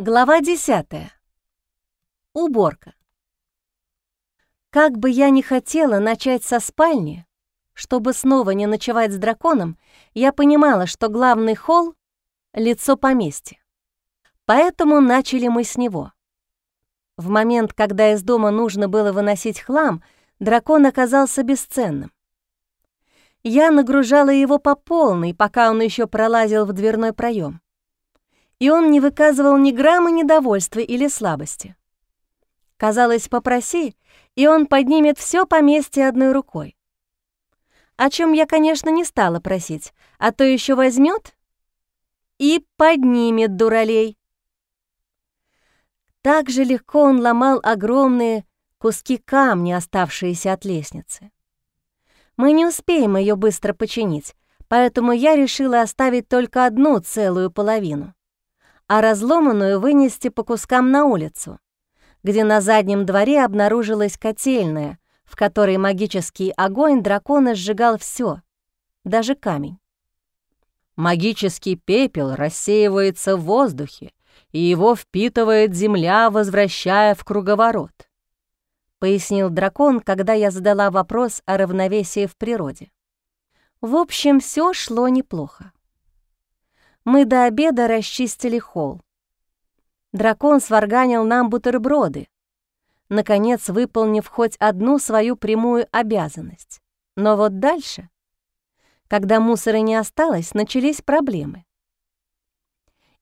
Глава 10. Уборка. Как бы я ни хотела начать со спальни, чтобы снова не ночевать с драконом, я понимала, что главный холл — лицо поместья. Поэтому начали мы с него. В момент, когда из дома нужно было выносить хлам, дракон оказался бесценным. Я нагружала его по полной, пока он еще пролазил в дверной проем и он не выказывал ни грамма недовольства или слабости. Казалось, попроси, и он поднимет все поместье одной рукой. О чем я, конечно, не стала просить, а то еще возьмет и поднимет дуралей. Так же легко он ломал огромные куски камня, оставшиеся от лестницы. Мы не успеем ее быстро починить, поэтому я решила оставить только одну целую половину а разломанную вынести по кускам на улицу, где на заднем дворе обнаружилась котельная, в которой магический огонь дракона сжигал все, даже камень. Магический пепел рассеивается в воздухе, и его впитывает земля, возвращая в круговорот. Пояснил дракон, когда я задала вопрос о равновесии в природе. В общем, все шло неплохо мы до обеда расчистили холл. Дракон сварганил нам бутерброды, наконец выполнив хоть одну свою прямую обязанность. Но вот дальше, когда мусора не осталось, начались проблемы.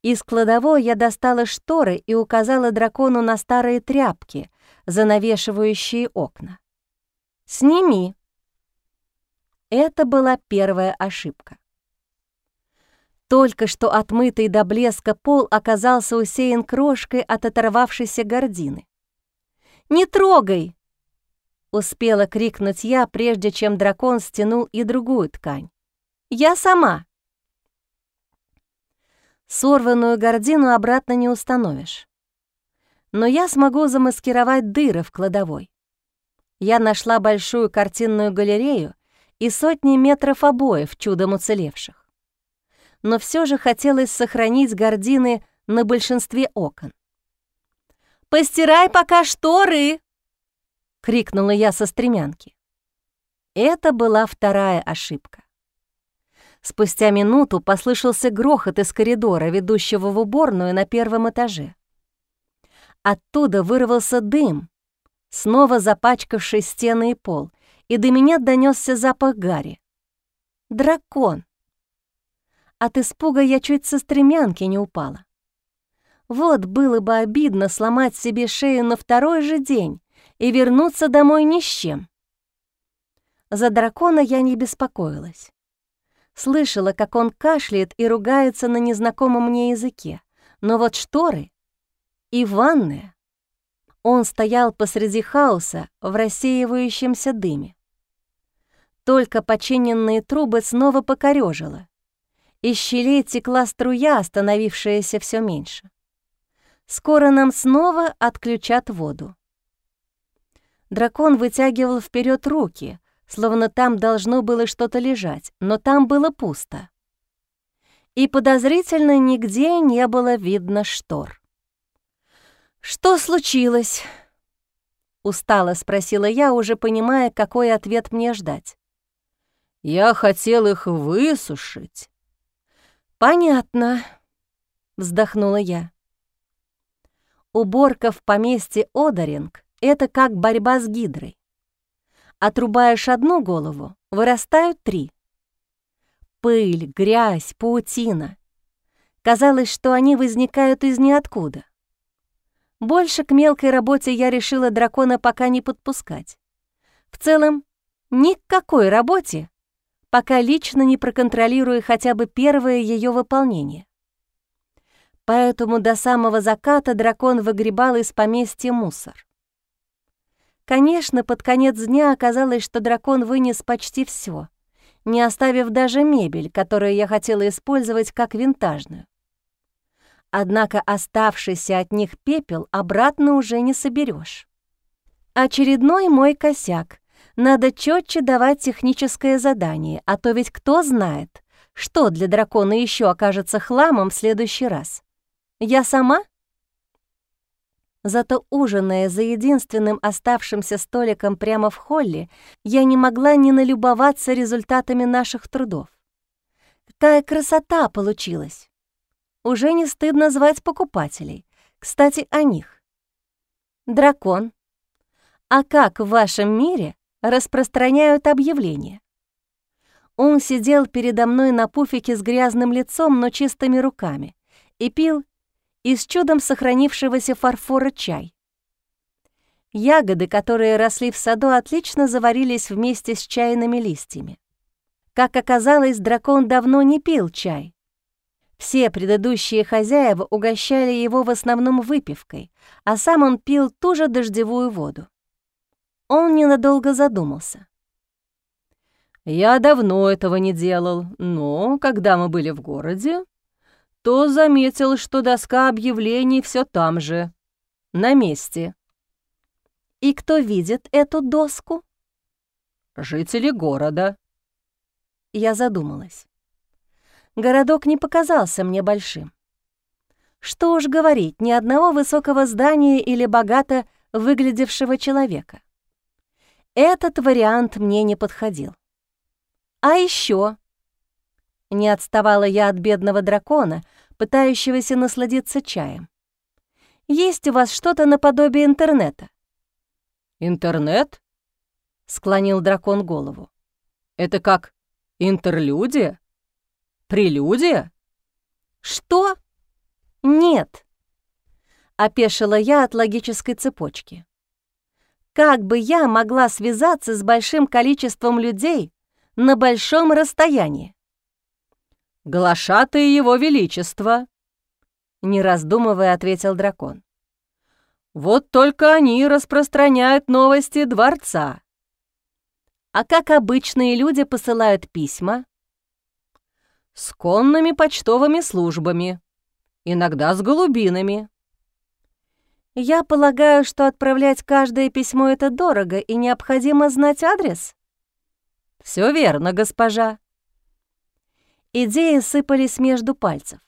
Из кладовой я достала шторы и указала дракону на старые тряпки, занавешивающие окна. «Сними». Это была первая ошибка. Только что отмытый до блеска пол оказался усеян крошкой от оторвавшейся гордины. «Не трогай!» — успела крикнуть я, прежде чем дракон стянул и другую ткань. «Я сама!» Сорванную гордину обратно не установишь. Но я смогу замаскировать дыры в кладовой. Я нашла большую картинную галерею и сотни метров обоев, чудом уцелевших но все же хотелось сохранить гардины на большинстве окон. «Постирай пока шторы!» — крикнула я со стремянки. Это была вторая ошибка. Спустя минуту послышался грохот из коридора, ведущего в уборную на первом этаже. Оттуда вырвался дым, снова запачкавший стены и пол, и до меня донесся запах гари. Дракон. От испуга я чуть со стремянки не упала. Вот было бы обидно сломать себе шею на второй же день и вернуться домой ни с чем. За дракона я не беспокоилась. Слышала, как он кашляет и ругается на незнакомом мне языке. Но вот шторы и ванная. Он стоял посреди хаоса в рассеивающемся дыме. Только починенные трубы снова покорёжило. Из щелей текла струя, становившаяся все меньше. Скоро нам снова отключат воду. Дракон вытягивал вперед руки, словно там должно было что-то лежать, но там было пусто. И подозрительно нигде не было видно штор. «Что случилось?» — устало спросила я, уже понимая, какой ответ мне ждать. «Я хотел их высушить», «Понятно», — вздохнула я. Уборка в поместье Одаринг — это как борьба с гидрой. Отрубаешь одну голову, вырастают три. Пыль, грязь, паутина. Казалось, что они возникают из ниоткуда. Больше к мелкой работе я решила дракона пока не подпускать. В целом, ни к какой работе, пока лично не проконтролируя хотя бы первое ее выполнение. Поэтому до самого заката дракон выгребал из поместья мусор. Конечно, под конец дня оказалось, что дракон вынес почти все, не оставив даже мебель, которую я хотела использовать как винтажную. Однако оставшийся от них пепел обратно уже не соберешь. Очередной мой косяк, надо четче давать техническое задание, а то ведь кто знает, что для дракона еще окажется хламом в следующий раз. Я сама Зато ужиная за единственным оставшимся столиком прямо в холле, я не могла не налюбоваться результатами наших трудов. Какая красота получилась! Уже не стыдно звать покупателей. Кстати, о них. Дракон. А как в вашем мире распространяют объявления? Он сидел передо мной на пуфике с грязным лицом, но чистыми руками, и пил из чудом сохранившегося фарфора чай. Ягоды, которые росли в саду, отлично заварились вместе с чайными листьями. Как оказалось, дракон давно не пил чай. Все предыдущие хозяева угощали его в основном выпивкой, а сам он пил ту же дождевую воду. Он ненадолго задумался. «Я давно этого не делал, но когда мы были в городе, то заметил, что доска объявлений все там же, на месте. И кто видит эту доску? Жители города. Я задумалась. Городок не показался мне большим. Что уж говорить, ни одного высокого здания или богато выглядевшего человека. Этот вариант мне не подходил. А еще не отставала я от бедного дракона, пытающегося насладиться чаем. «Есть у вас что-то наподобие интернета?» «Интернет?» — склонил дракон голову. «Это как интерлюдия? Прелюдия?» «Что?» «Нет», — опешила я от логической цепочки. «Как бы я могла связаться с большим количеством людей на большом расстоянии?» «Глашатые его величества», — не раздумывая ответил дракон. «Вот только они распространяют новости дворца». «А как обычные люди посылают письма?» «С конными почтовыми службами, иногда с голубинами». «Я полагаю, что отправлять каждое письмо — это дорого, и необходимо знать адрес?» «Все верно, госпожа», Идеи сыпались между пальцев.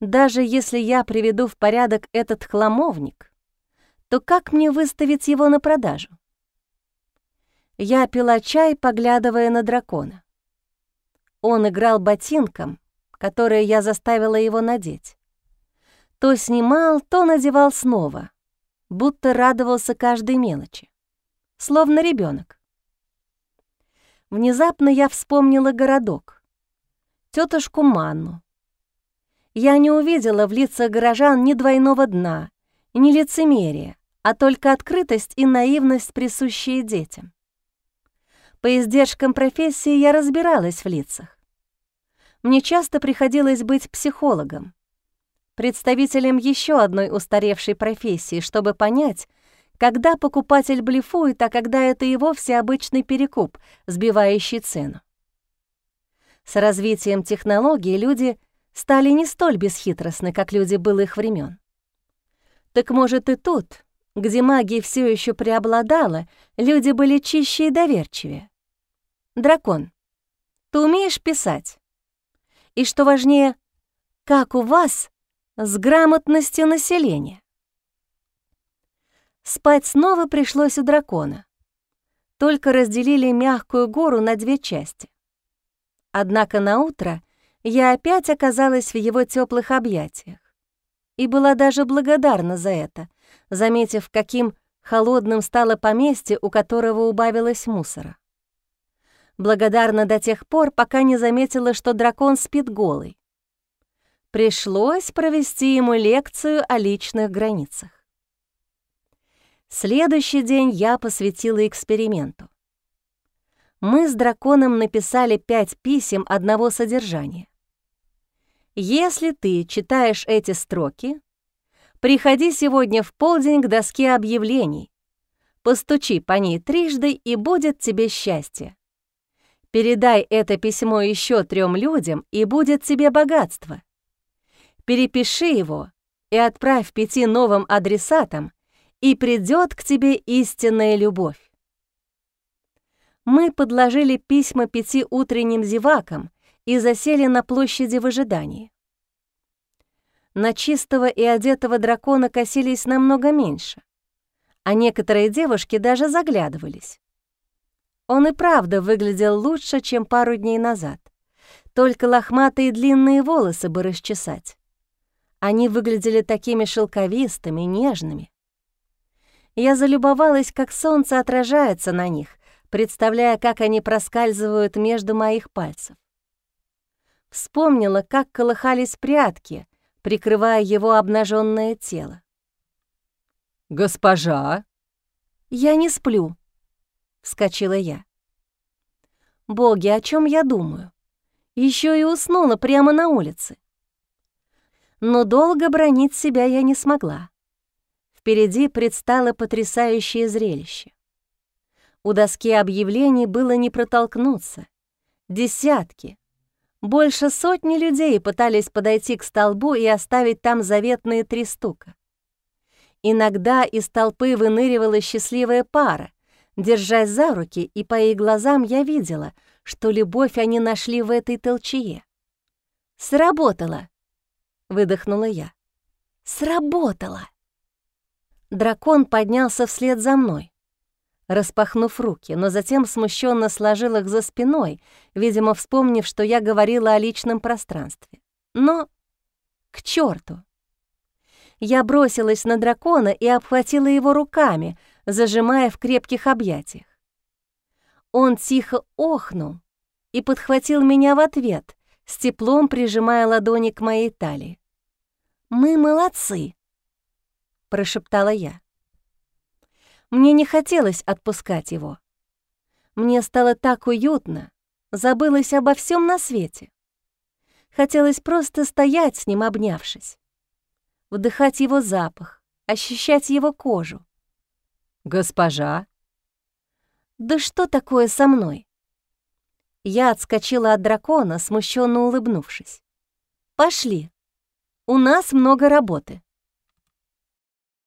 Даже если я приведу в порядок этот хламовник, то как мне выставить его на продажу? Я пила чай, поглядывая на дракона. Он играл ботинком, которое я заставила его надеть. То снимал, то надевал снова, будто радовался каждой мелочи, словно ребенок. Внезапно я вспомнила городок, тетушку Манну. Я не увидела в лицах горожан ни двойного дна, ни лицемерия, а только открытость и наивность, присущие детям. По издержкам профессии я разбиралась в лицах. Мне часто приходилось быть психологом, представителем еще одной устаревшей профессии, чтобы понять, когда покупатель блефует, а когда это и вовсе обычный перекуп, сбивающий цену. С развитием технологий люди стали не столь бесхитростны, как люди былых времен. Так может и тут, где магия все еще преобладала, люди были чище и доверчивее. Дракон, ты умеешь писать? И что важнее, как у вас с грамотностью населения? Спать снова пришлось у дракона. Только разделили мягкую гору на две части. Однако на утро я опять оказалась в его теплых объятиях и была даже благодарна за это, заметив, каким холодным стало поместье, у которого убавилось мусора. Благодарна до тех пор, пока не заметила, что дракон спит голый. Пришлось провести ему лекцию о личных границах. Следующий день я посвятила эксперименту мы с драконом написали пять писем одного содержания. Если ты читаешь эти строки, приходи сегодня в полдень к доске объявлений, постучи по ней трижды, и будет тебе счастье. Передай это письмо еще трем людям, и будет тебе богатство. Перепиши его и отправь пяти новым адресатам, и придет к тебе истинная любовь мы подложили письма пяти утренним зевакам и засели на площади в ожидании. на чистого и одетого дракона косились намного меньше, а некоторые девушки даже заглядывались. Он и правда выглядел лучше, чем пару дней назад. Только лохматые длинные волосы бы расчесать. Они выглядели такими шелковистыми, нежными. Я залюбовалась, как солнце отражается на них, представляя, как они проскальзывают между моих пальцев. Вспомнила, как колыхались прятки, прикрывая его обнаженное тело. «Госпожа!» «Я не сплю», — вскочила я. «Боги, о чем я думаю? Еще и уснула прямо на улице». Но долго бронить себя я не смогла. Впереди предстало потрясающее зрелище. У доски объявлений было не протолкнуться. Десятки, больше сотни людей пытались подойти к столбу и оставить там заветные три стука. Иногда из толпы выныривала счастливая пара, держась за руки, и по их глазам я видела, что любовь они нашли в этой толчее. «Сработало!» — выдохнула я. «Сработало!» Дракон поднялся вслед за мной распахнув руки, но затем смущенно сложил их за спиной, видимо, вспомнив, что я говорила о личном пространстве. Но к черту! Я бросилась на дракона и обхватила его руками, зажимая в крепких объятиях. Он тихо охнул и подхватил меня в ответ, с теплом прижимая ладони к моей талии. «Мы молодцы!» — прошептала я. Мне не хотелось отпускать его. Мне стало так уютно, забылось обо всем на свете. Хотелось просто стоять с ним, обнявшись, вдыхать его запах, ощущать его кожу. «Госпожа?» «Да что такое со мной?» Я отскочила от дракона, смущенно улыбнувшись. «Пошли. У нас много работы».